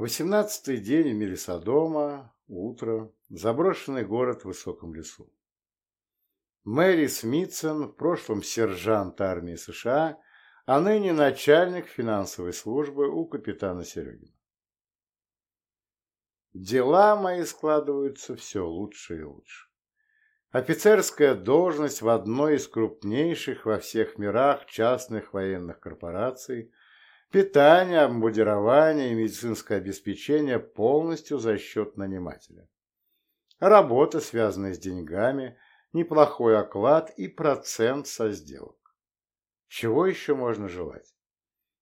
Восемнадцатый день в мире утро, заброшенный город в высоком лесу. Мэри Смитсон, в прошлом сержант армии США, а ныне начальник финансовой службы у капитана Серегина. Дела мои складываются все лучше и лучше. Офицерская должность в одной из крупнейших во всех мирах частных военных корпораций, питание, обмундирование и медицинское обеспечение полностью за счет нанимателя. Работа, связанная с деньгами, неплохой оклад и процент со сделок. Чего еще можно желать?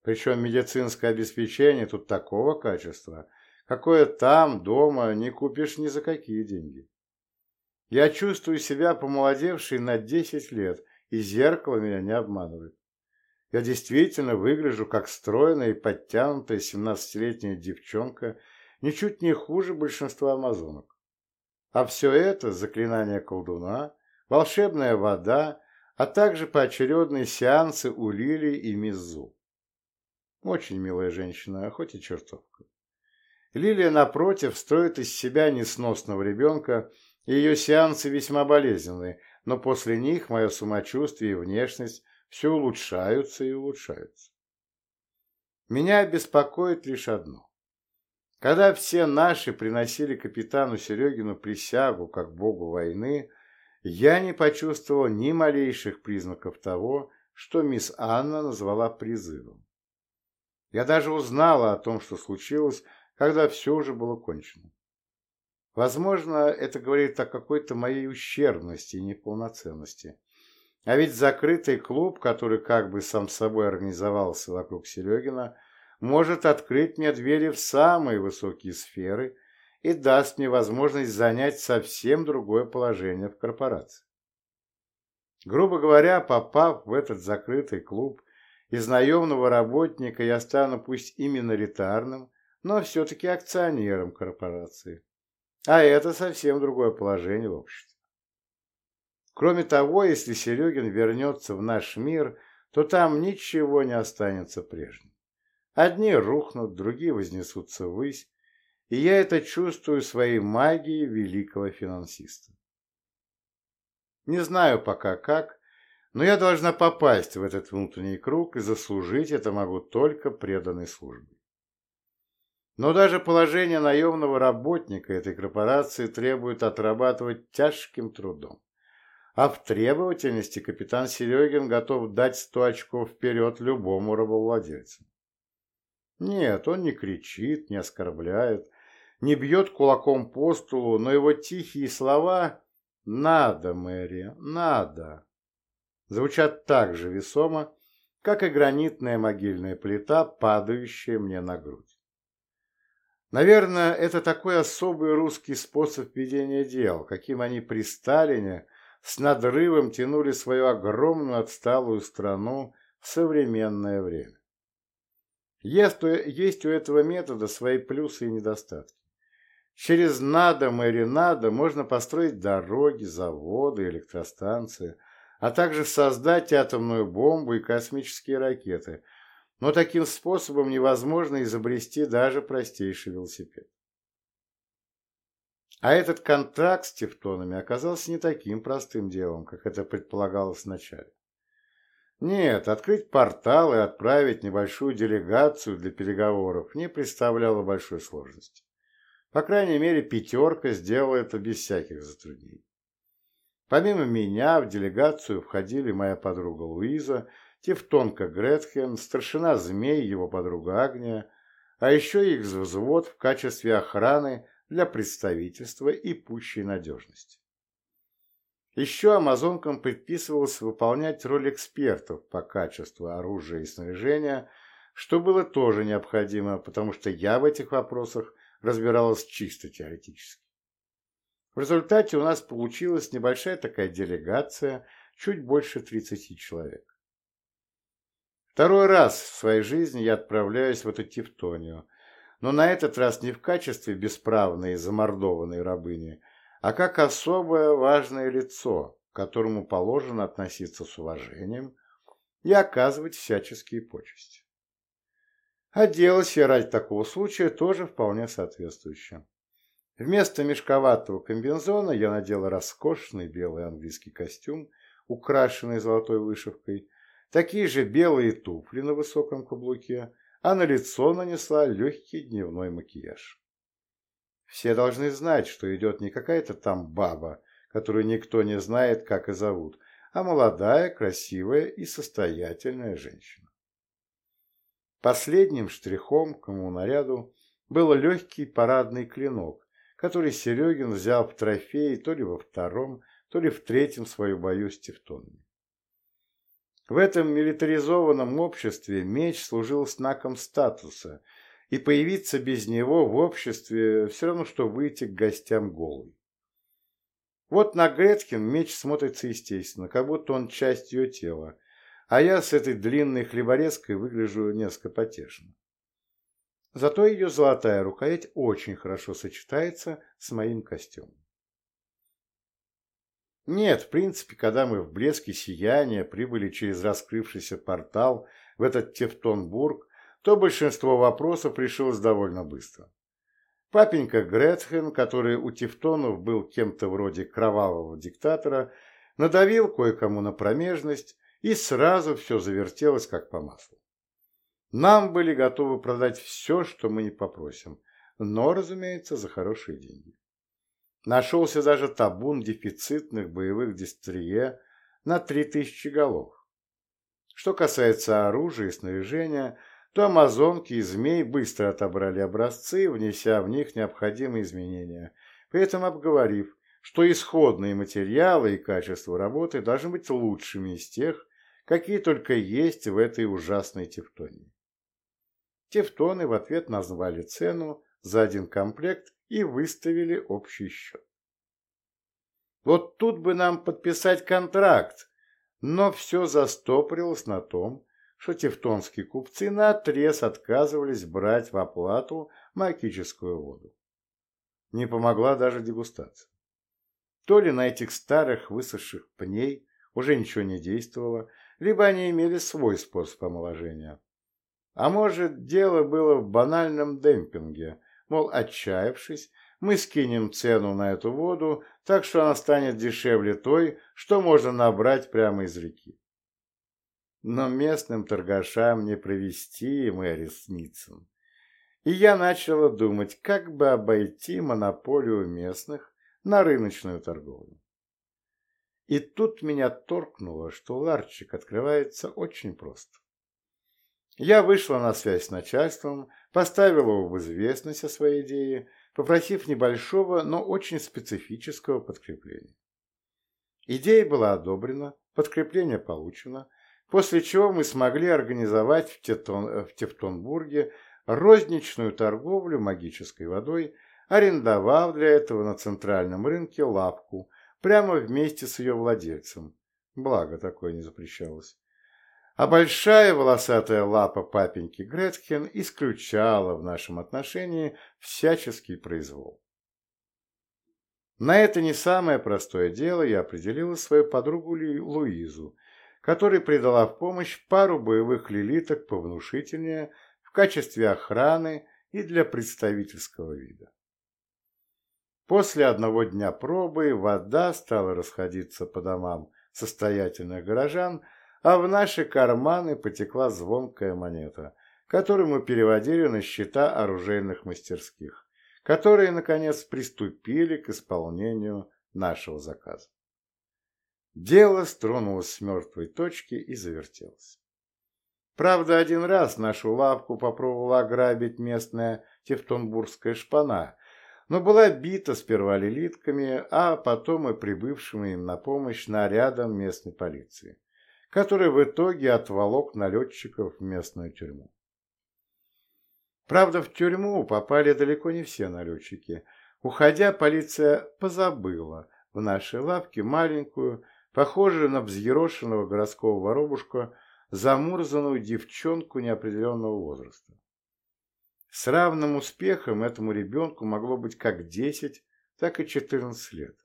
Причем медицинское обеспечение тут такого качества, какое там, дома, не купишь ни за какие деньги. Я чувствую себя помолодевшей на 10 лет, и зеркало меня не обманывает. Я действительно выгляжу как стройная и подтянутая 17-летняя девчонка, ничуть не хуже большинства амазонок. А все это – заклинание колдуна, волшебная вода, а также поочередные сеансы у Лили и Мизу. Очень милая женщина, хоть и чертовка. Лилия, напротив, строит из себя несносного ребенка – ее сеансы весьма болезненные, но после них мое самочувствие и внешность все улучшаются и улучшаются. Меня беспокоит лишь одно. Когда все наши приносили капитану Серегину присягу как богу войны, я не почувствовал ни малейших признаков того, что мисс Анна назвала призывом. Я даже узнала о том, что случилось, когда все уже было кончено. Возможно, это говорит о какой-то моей ущербности и неполноценности. А ведь закрытый клуб, который как бы сам собой организовался вокруг Серегина, может открыть мне двери в самые высокие сферы и даст мне возможность занять совсем другое положение в корпорации. Грубо говоря, попав в этот закрытый клуб, из наемного работника я стану пусть и миноритарным, но все-таки акционером корпорации. А это совсем другое положение в обществе. Кроме того, если Серегин вернется в наш мир, то там ничего не останется прежним. Одни рухнут, другие вознесутся ввысь, и я это чувствую своей магией великого финансиста. Не знаю пока как, но я должна попасть в этот внутренний круг, и заслужить это могу только преданной службой. Но даже положение наемного работника этой корпорации требует отрабатывать тяжким трудом. А в требовательности капитан Серегин готов дать сто очков вперед любому рабовладельцу. Нет, он не кричит, не оскорбляет, не бьет кулаком по столу, но его тихие слова «надо, Мэри, надо» звучат так же весомо, как и гранитная могильная плита, падающая мне на грудь. Наверное, это такой особый русский способ ведения дел, каким они при Сталине с надрывом тянули свою огромную отсталую страну в современное время. Есть, есть у этого метода свои плюсы и недостатки. Через надо, мэри надо можно построить дороги, заводы, электростанции, а также создать атомную бомбу и космические ракеты – но таким способом невозможно изобрести даже простейший велосипед. А этот контракт с тевтонами оказался не таким простым делом, как это предполагалось вначале. Нет, открыть портал и отправить небольшую делегацию для переговоров не представляло большой сложности. По крайней мере, пятерка сделала это без всяких затруднений. Помимо меня в делегацию входили моя подруга Луиза Тевтонка Гретхен, старшина Змей, его подруга Агния, а еще их взвод в качестве охраны для представительства и пущей надежности. Еще амазонкам предписывалось выполнять роль экспертов по качеству оружия и снаряжения, что было тоже необходимо, потому что я в этих вопросах разбиралась чисто теоретически. В результате у нас получилась небольшая такая делегация, чуть больше 30 человек. Второй раз в своей жизни я отправляюсь в эту Тевтонию, но на этот раз не в качестве бесправной и замордованной рабыни, а как особое важное лицо, к которому положено относиться с уважением и оказывать всяческие почести. Оделась я ради такого случая тоже вполне соответствующе. Вместо мешковатого комбинзона я надела роскошный белый английский костюм, украшенный золотой вышивкой, такие же белые туфли на высоком каблуке, а на лицо нанесла легкий дневной макияж. Все должны знать, что идет не какая-то там баба, которую никто не знает, как и зовут, а молодая, красивая и состоятельная женщина. Последним штрихом к моему наряду был легкий парадный клинок, который Серегин взял в трофей то ли во втором, то ли в третьем свою бою с тевтонами. В этом милитаризованном обществе меч служил знаком статуса, и появиться без него в обществе все равно, что выйти к гостям голый. Вот на Гретхен меч смотрится естественно, как будто он часть ее тела, а я с этой длинной хлеборезкой выгляжу несколько потешно. Зато ее золотая рукоять очень хорошо сочетается с моим костюмом. Нет, в принципе, когда мы в блеске сияния прибыли через раскрывшийся портал в этот Тевтонбург, то большинство вопросов решилось довольно быстро. Папенька Гретхен, который у Тевтонов был кем-то вроде кровавого диктатора, надавил кое-кому на промежность, и сразу все завертелось как по маслу. Нам были готовы продать все, что мы не попросим, но, разумеется, за хорошие деньги. Нашелся даже табун дефицитных боевых дистрие на 3000 голов. Что касается оружия и снаряжения, то амазонки и змей быстро отобрали образцы, внеся в них необходимые изменения, при этом обговорив, что исходные материалы и качество работы должны быть лучшими из тех, какие только есть в этой ужасной тефтонии. Тевтоны в ответ назвали цену за один комплект и выставили общий счет. Вот тут бы нам подписать контракт, но все застопорилось на том, что тевтонские купцы наотрез отказывались брать в оплату магическую воду. Не помогла даже дегустация. То ли на этих старых высохших пней уже ничего не действовало, либо они имели свой способ омоложения. А может, дело было в банальном демпинге, мол, отчаявшись, мы скинем цену на эту воду, так что она станет дешевле той, что можно набрать прямо из реки. Но местным торгашам не провести Мэри Смитсон. И я начала думать, как бы обойти монополию местных на рыночную торговлю. И тут меня торкнуло, что ларчик открывается очень просто. Я вышла на связь с начальством, поставила его в известность о своей идее, попросив небольшого, но очень специфического подкрепления. Идея была одобрена, подкрепление получено, после чего мы смогли организовать в, Тетон, в Тевтонбурге розничную торговлю магической водой, арендовав для этого на центральном рынке лавку прямо вместе с ее владельцем. Благо такое не запрещалось а большая волосатая лапа папеньки Гретхен исключала в нашем отношении всяческий произвол. На это не самое простое дело я определила свою подругу Луизу, которой придала в помощь пару боевых лилиток повнушительнее в качестве охраны и для представительского вида. После одного дня пробы вода стала расходиться по домам состоятельных горожан – а в наши карманы потекла звонкая монета, которую мы переводили на счета оружейных мастерских, которые, наконец, приступили к исполнению нашего заказа. Дело стронулось с мертвой точки и завертелось. Правда, один раз нашу лавку попробовала ограбить местная тевтонбургская шпана, но была бита сперва лилитками, а потом и прибывшими им на помощь нарядом местной полиции который в итоге отволок налетчиков в местную тюрьму. Правда, в тюрьму попали далеко не все налетчики. Уходя, полиция позабыла в нашей лавке маленькую, похожую на взъерошенного городского воробушка, замурзанную девчонку неопределенного возраста. С равным успехом этому ребенку могло быть как 10, так и 14 лет.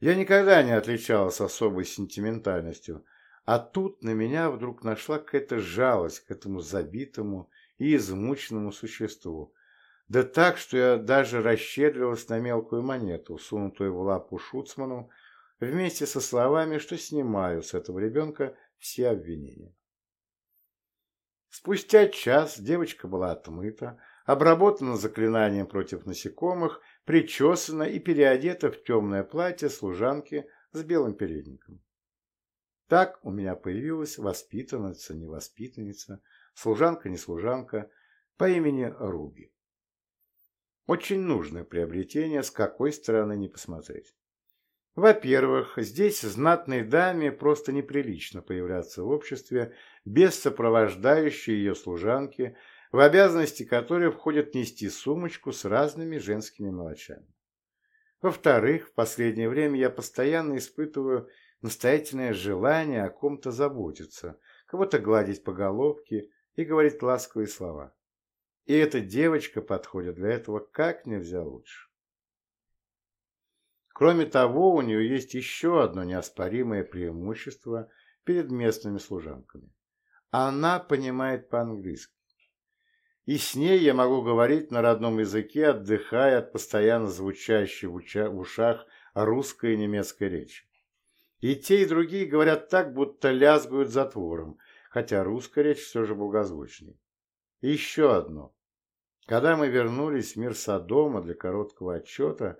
Я никогда не отличалась особой сентиментальностью, а тут на меня вдруг нашла какая-то жалость к этому забитому и измученному существу. Да так, что я даже расщедрилась на мелкую монету, сунутую в лапу Шуцману, вместе со словами, что снимаю с этого ребенка все обвинения. Спустя час девочка была отмыта, обработана заклинанием против насекомых, причесана и переодета в темное платье служанки с белым передником. Так у меня появилась воспитанница, не воспитанница, служанка, не служанка, по имени Руби. Очень нужное приобретение, с какой стороны не посмотреть. Во-первых, здесь знатной даме просто неприлично появляться в обществе без сопровождающей ее служанки, в обязанности которой входит нести сумочку с разными женскими мелочами. Во-вторых, в последнее время я постоянно испытываю настоятельное желание о ком-то заботиться, кого-то гладить по головке и говорить ласковые слова. И эта девочка подходит для этого как нельзя лучше. Кроме того, у нее есть еще одно неоспоримое преимущество перед местными служанками. Она понимает по-английски. И с ней я могу говорить на родном языке, отдыхая от постоянно звучащей в ушах русской и немецкой речи. И те, и другие говорят так, будто лязгают затвором, хотя русская речь все же благозвучнее. И еще одно. Когда мы вернулись в мир Содома для короткого отчета,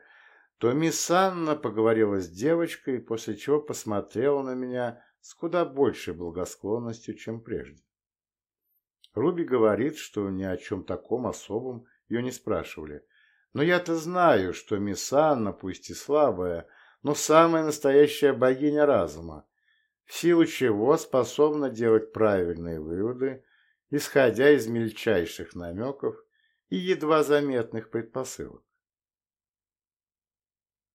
то мисс Анна поговорила с девочкой, после чего посмотрела на меня с куда большей благосклонностью, чем прежде. Руби говорит, что ни о чем таком особом ее не спрашивали. Но я-то знаю, что мисс Анна, пусть и слабая, но самая настоящая богиня разума, в силу чего способна делать правильные выводы, исходя из мельчайших намеков и едва заметных предпосылок.